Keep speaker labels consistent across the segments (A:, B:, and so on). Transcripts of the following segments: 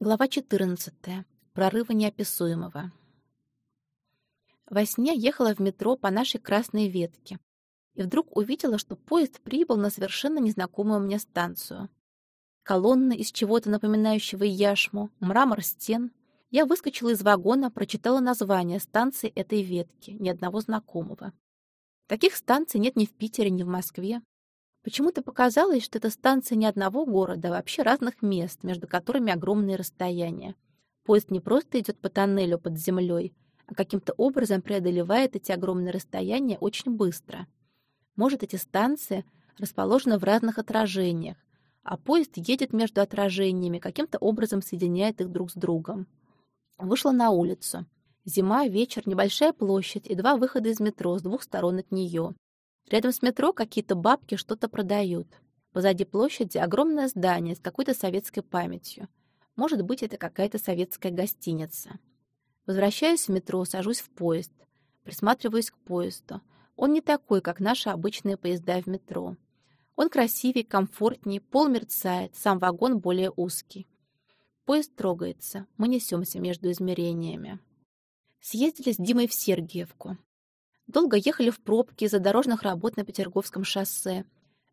A: Глава 14. Прорывы неописуемого. Во сне ехала в метро по нашей красной ветке и вдруг увидела, что поезд прибыл на совершенно незнакомую мне станцию. Колонны из чего-то напоминающего яшму, мрамор стен. Я выскочила из вагона, прочитала название станции этой ветки, ни одного знакомого. Таких станций нет ни в Питере, ни в Москве. Почему-то показалось, что это станция не одного города, а вообще разных мест, между которыми огромные расстояния. Поезд не просто идет по тоннелю под землей, а каким-то образом преодолевает эти огромные расстояния очень быстро. Может, эти станции расположены в разных отражениях, а поезд едет между отражениями, каким-то образом соединяет их друг с другом. Вышла на улицу. Зима, вечер, небольшая площадь и два выхода из метро с двух сторон от нее. Рядом с метро какие-то бабки что-то продают. Позади площади огромное здание с какой-то советской памятью. Может быть, это какая-то советская гостиница. Возвращаюсь в метро, сажусь в поезд. Присматриваюсь к поезду. Он не такой, как наши обычные поезда в метро. Он красивее, комфортнее, пол мерцает, сам вагон более узкий. Поезд трогается, мы несемся между измерениями. Съездили с Димой в Сергиевку. Долго ехали в пробке из-за дорожных работ на Петерговском шоссе.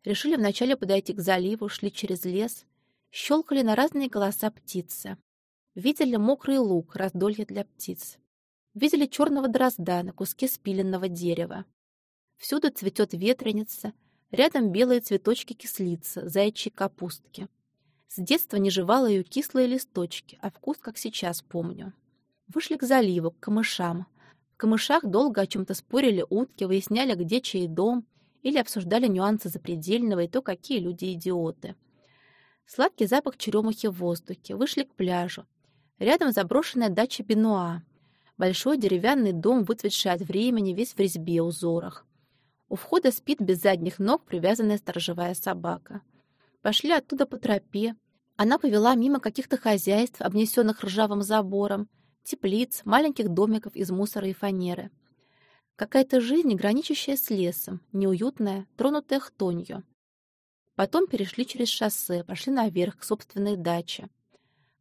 A: Решили вначале подойти к заливу, шли через лес. Щелкали на разные голоса птицы. Видели мокрый луг, раздолье для птиц. Видели черного дрозда на куске спиленного дерева. Всюду цветет ветреница, рядом белые цветочки кислицы, заячьи капустки. С детства не жевала ее кислые листочки, а вкус, как сейчас, помню. Вышли к заливу, к камышам камышах долго о чем-то спорили утки, выясняли, где чей дом, или обсуждали нюансы запредельного и то, какие люди идиоты. Сладкий запах черемухи в воздухе. Вышли к пляжу. Рядом заброшенная дача Бенуа. Большой деревянный дом, выцветший от времени, весь в резьбе узорах. У входа спит без задних ног привязанная сторожевая собака. Пошли оттуда по тропе. Она повела мимо каких-то хозяйств, обнесенных ржавым забором, теплиц, маленьких домиков из мусора и фанеры. Какая-то жизнь, граничащая с лесом, неуютная, тронутая хтонью. Потом перешли через шоссе, пошли наверх к собственной даче.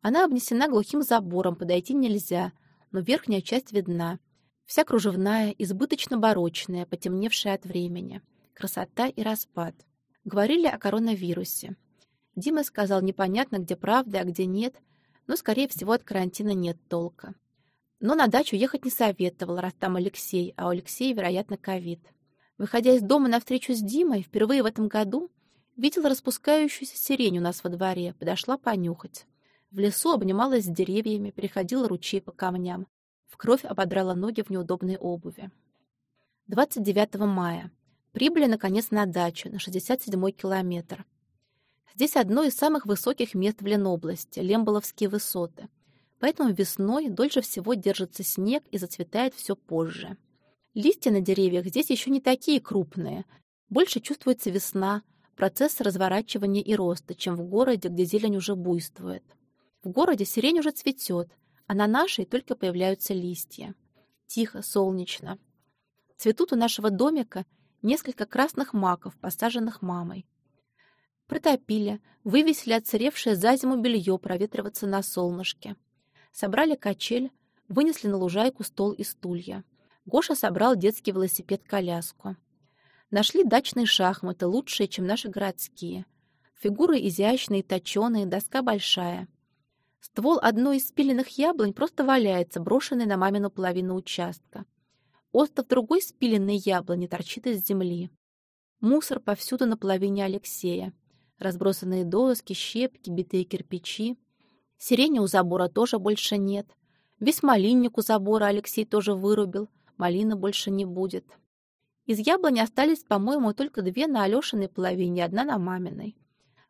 A: Она обнесена глухим забором, подойти нельзя, но верхняя часть видна. Вся кружевная, избыточно барочная, потемневшая от времени. Красота и распад. Говорили о коронавирусе. Дима сказал, непонятно, где правда, а где нет, но, скорее всего, от карантина нет толка. Но на дачу ехать не советовал, раз там Алексей, а у Алексея, вероятно, ковид. Выходя из дома на встречу с Димой, впервые в этом году видела распускающуюся сирень у нас во дворе, подошла понюхать. В лесу обнималась с деревьями, переходила ручей по камням. В кровь ободрала ноги в неудобной обуви. 29 мая. Прибыли, наконец, на дачу, на 67-й километр. Здесь одно из самых высоких мест в Ленобласти, Лемболовские высоты. Поэтому весной дольше всего держится снег и зацветает все позже. Листья на деревьях здесь еще не такие крупные. Больше чувствуется весна, процесс разворачивания и роста, чем в городе, где зелень уже буйствует. В городе сирень уже цветет, а на нашей только появляются листья. Тихо, солнечно. Цветут у нашего домика несколько красных маков, посаженных мамой. Протопили, вывесили отсыревшее за зиму белье проветриваться на солнышке. Собрали качель, вынесли на лужайку стол и стулья. Гоша собрал детский велосипед-коляску. Нашли дачные шахматы, лучшие, чем наши городские. Фигуры изящные, точеные, доска большая. Ствол одной из спиленных яблонь просто валяется, брошенный на мамину половину участка. Остов другой спиленной яблони торчит из земли. Мусор повсюду на половине Алексея разбросанные доски, щепки, битые кирпичи. Сирени у забора тоже больше нет. Весь малинник у забора Алексей тоже вырубил, малины больше не будет. Из яблони остались, по-моему, только две на Алешиной половине, одна на маминой.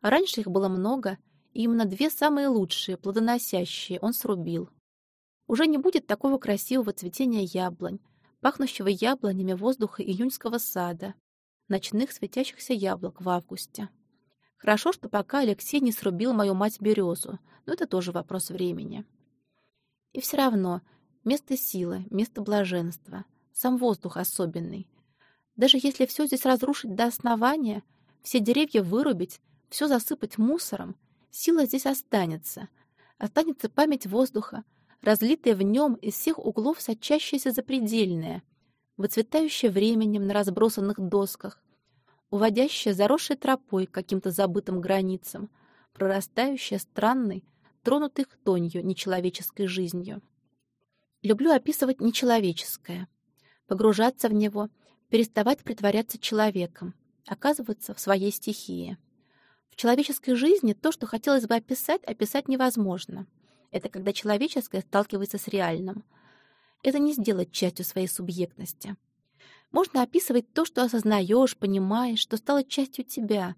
A: Раньше их было много, и именно две самые лучшие, плодоносящие, он срубил. Уже не будет такого красивого цветения яблонь, пахнущего яблонями воздуха июньского сада, ночных светящихся яблок в августе. Хорошо, что пока Алексей не срубил мою мать-березу, но это тоже вопрос времени. И все равно место силы, место блаженства, сам воздух особенный. Даже если все здесь разрушить до основания, все деревья вырубить, все засыпать мусором, сила здесь останется. Останется память воздуха, разлитая в нем из всех углов сочащаяся запредельная, выцветающая временем на разбросанных досках, уводящая заросшей тропой к каким-то забытым границам, прорастающая странной, тронутой хтонью нечеловеческой жизнью. Люблю описывать нечеловеческое, погружаться в него, переставать притворяться человеком, оказываться в своей стихии. В человеческой жизни то, что хотелось бы описать, описать невозможно. Это когда человеческое сталкивается с реальным. Это не сделать частью своей субъектности. Можно описывать то, что осознаешь, понимаешь, что стало частью тебя.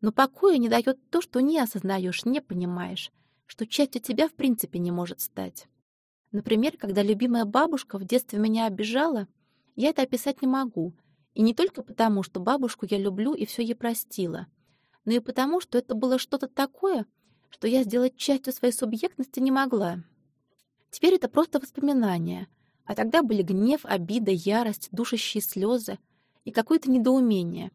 A: Но покоя не дает то, что не осознаешь, не понимаешь, что частью тебя в принципе не может стать. Например, когда любимая бабушка в детстве меня обижала, я это описать не могу. И не только потому, что бабушку я люблю и все ей простила, но и потому, что это было что-то такое, что я сделать частью своей субъектности не могла. Теперь это просто воспоминания — а тогда были гнев, обида, ярость, душащие слезы и какое-то недоумение.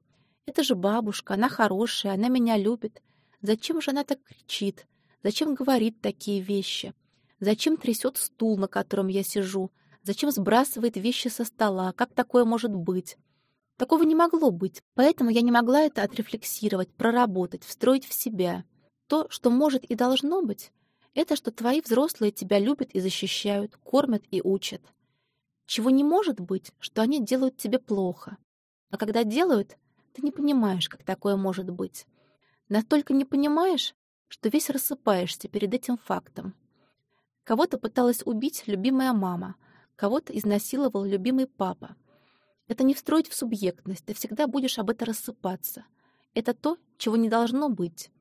A: Это же бабушка, она хорошая, она меня любит. Зачем же она так кричит? Зачем говорит такие вещи? Зачем трясет стул, на котором я сижу? Зачем сбрасывает вещи со стола? Как такое может быть? Такого не могло быть, поэтому я не могла это отрефлексировать, проработать, встроить в себя. То, что может и должно быть, это что твои взрослые тебя любят и защищают, кормят и учат. Чего не может быть, что они делают тебе плохо. А когда делают, ты не понимаешь, как такое может быть. Настолько не понимаешь, что весь рассыпаешься перед этим фактом. Кого-то пыталась убить любимая мама, кого-то изнасиловал любимый папа. Это не встроить в субъектность, ты всегда будешь об этом рассыпаться. Это то, чего не должно быть.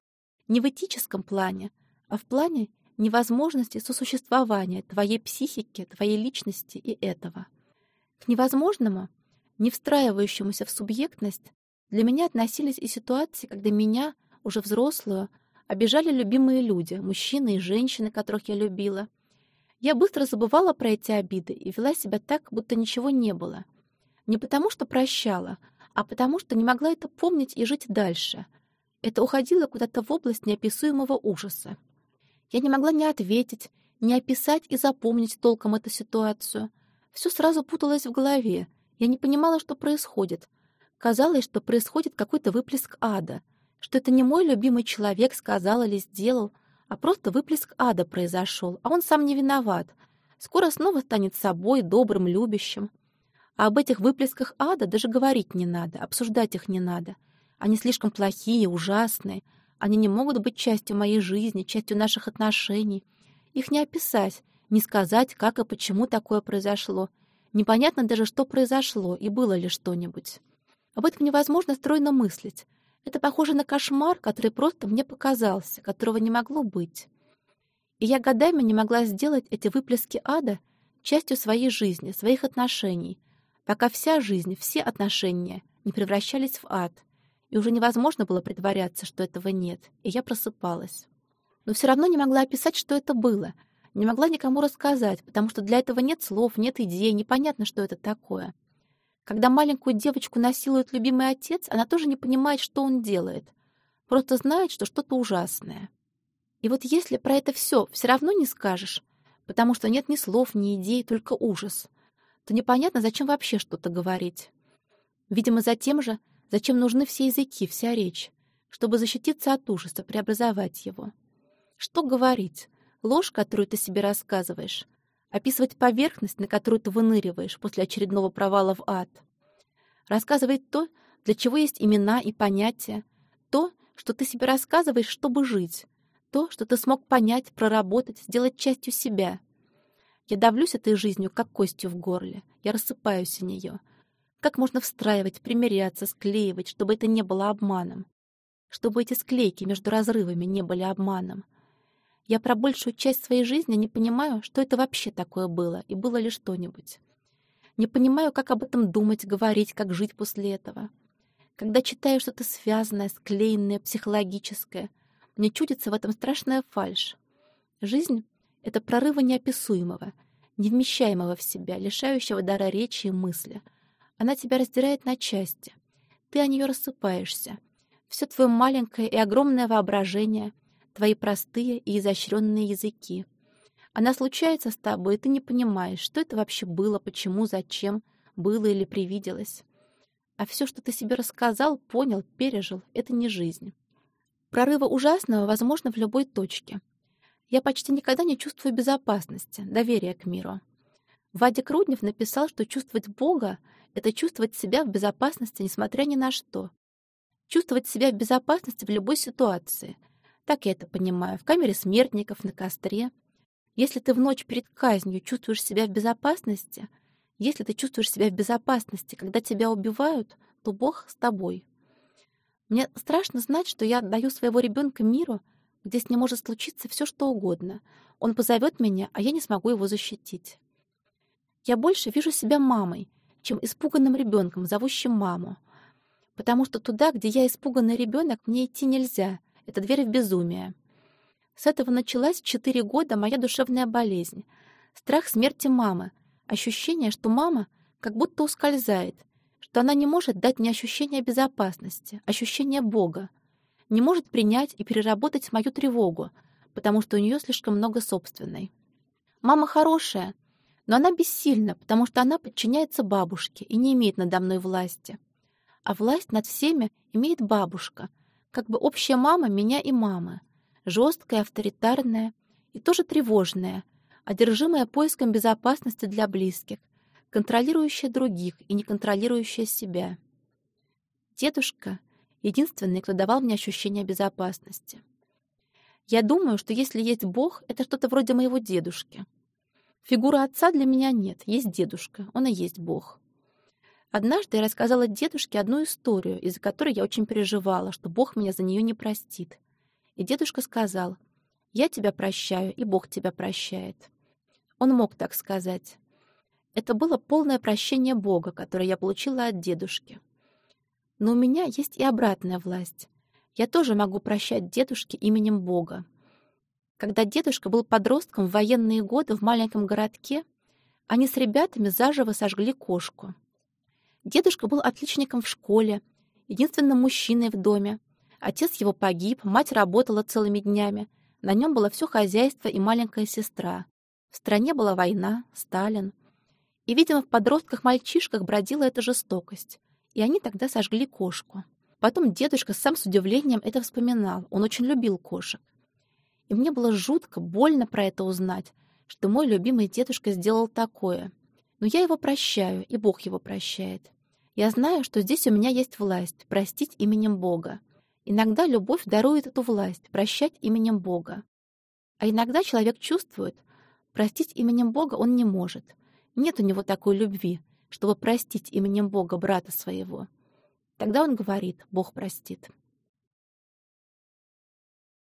A: Не в этическом плане, а в плане невозможности сосуществования твоей психики, твоей личности и этого. К невозможному, не встраивающемуся в субъектность, для меня относились и ситуации, когда меня, уже взрослую, обижали любимые люди, мужчины и женщины, которых я любила. Я быстро забывала про эти обиды и вела себя так, будто ничего не было. Не потому, что прощала, а потому, что не могла это помнить и жить дальше. Это уходило куда-то в область неописуемого ужаса. Я не могла ни ответить, ни описать и запомнить толком эту ситуацию. Все сразу путалось в голове. Я не понимала, что происходит. Казалось, что происходит какой-то выплеск ада, что это не мой любимый человек сказал или сделал, а просто выплеск ада произошел, а он сам не виноват. Скоро снова станет собой, добрым, любящим. А об этих выплесках ада даже говорить не надо, обсуждать их не надо. Они слишком плохие, ужасные, они не могут быть частью моей жизни, частью наших отношений. Их не описать, не сказать, как и почему такое произошло. Непонятно даже, что произошло и было ли что-нибудь. Об этом невозможно стройно мыслить. Это похоже на кошмар, который просто мне показался, которого не могло быть. И я годами не могла сделать эти выплески ада частью своей жизни, своих отношений, пока вся жизнь, все отношения не превращались в ад — и уже невозможно было притворяться, что этого нет, и я просыпалась. Но все равно не могла описать, что это было, не могла никому рассказать, потому что для этого нет слов, нет идей, непонятно, что это такое. Когда маленькую девочку насилует любимый отец, она тоже не понимает, что он делает, просто знает, что что-то ужасное. И вот если про это все все равно не скажешь, потому что нет ни слов, ни идей, только ужас, то непонятно, зачем вообще что-то говорить. Видимо, за тем же, Зачем нужны все языки, вся речь? Чтобы защититься от ужаса, преобразовать его. Что говорить? Ложь, которую ты себе рассказываешь? Описывать поверхность, на которую ты выныриваешь после очередного провала в ад? Рассказывать то, для чего есть имена и понятия, то, что ты себе рассказываешь, чтобы жить, то, что ты смог понять, проработать, сделать частью себя. Я давлюсь этой жизнью, как костью в горле. Я рассыпаюсь о нее — как можно встраивать, примеряться, склеивать, чтобы это не было обманом? Чтобы эти склейки между разрывами не были обманом? Я про большую часть своей жизни не понимаю, что это вообще такое было, и было ли что-нибудь. Не понимаю, как об этом думать, говорить, как жить после этого. Когда читаю что-то связанное, склеенное, психологическое, мне чудится в этом страшная фальшь. Жизнь — это прорывы неописуемого, невмещаемого в себя, лишающего дара речи и мысли — она тебя раздирает на части. Ты о нее рассыпаешься. Все твое маленькое и огромное воображение, твои простые и изощренные языки. Она случается с тобой, и ты не понимаешь, что это вообще было, почему, зачем, было или привиделось. А все, что ты себе рассказал, понял, пережил, это не жизнь. Прорывы ужасного возможно в любой точке. Я почти никогда не чувствую безопасности, доверия к миру. Вадик Руднев написал, что чувствовать Бога — это чувствовать себя в безопасности, несмотря ни на что. Чувствовать себя в безопасности в любой ситуации. Так я это понимаю. В камере смертников, на костре. Если ты в ночь перед казнью чувствуешь себя в безопасности — если ты чувствуешь себя в безопасности, когда тебя убивают, то Бог с тобой. Мне страшно знать, что я отдаю своего ребенка миру, где с ним может случиться все, что угодно. Он позовет меня, а я не смогу его защитить. Я больше вижу себя мамой, чем испуганным ребенком, зовущим маму. Потому что туда, где я испуганный ребенок, мне идти нельзя. Это дверь в безумие. С этого началась четыре года моя душевная болезнь. Страх смерти мамы — Ощущение, что мама как будто ускользает, что она не может дать мне ощущение безопасности, ощущение Бога, не может принять и переработать мою тревогу, потому что у нее слишком много собственной. Мама хорошая, но она бессильна, потому что она подчиняется бабушке и не имеет надо мной власти. А власть над всеми имеет бабушка, как бы общая мама меня и мамы, жесткая, авторитарная и тоже тревожная, одержимая поиском безопасности для близких, контролирующая других и не контролирующая себя. Дедушка — единственный, кто давал мне ощущение безопасности. Я думаю, что если есть Бог, это что-то вроде моего дедушки. Фигуры отца для меня нет, есть дедушка, он и есть Бог. Однажды я рассказала дедушке одну историю, из-за которой я очень переживала, что Бог меня за нее не простит. И дедушка сказал, «Я тебя прощаю, и Бог тебя прощает». Он мог так сказать. Это было полное прощение Бога, которое я получила от дедушки. Но у меня есть и обратная власть. Я тоже могу прощать дедушке именем Бога. Когда дедушка был подростком в военные годы в маленьком городке, они с ребятами заживо сожгли кошку. Дедушка был отличником в школе, единственным мужчиной в доме. Отец его погиб, мать работала целыми днями. На нем было все хозяйство и маленькая сестра. В стране была война, Сталин. И, видимо, в подростках-мальчишках бродила эта жестокость. И они тогда сожгли кошку. Потом дедушка сам с удивлением это вспоминал. Он очень любил кошек. И мне было жутко, больно про это узнать, что мой любимый дедушка сделал такое. Но я его прощаю, и Бог его прощает. Я знаю, что здесь у меня есть власть простить именем Бога. Иногда любовь дарует эту власть прощать именем Бога. А иногда человек чувствует, Простить именем Бога он не может. Нет у него такой любви, чтобы простить именем Бога брата своего. Тогда он говорит «Бог простит».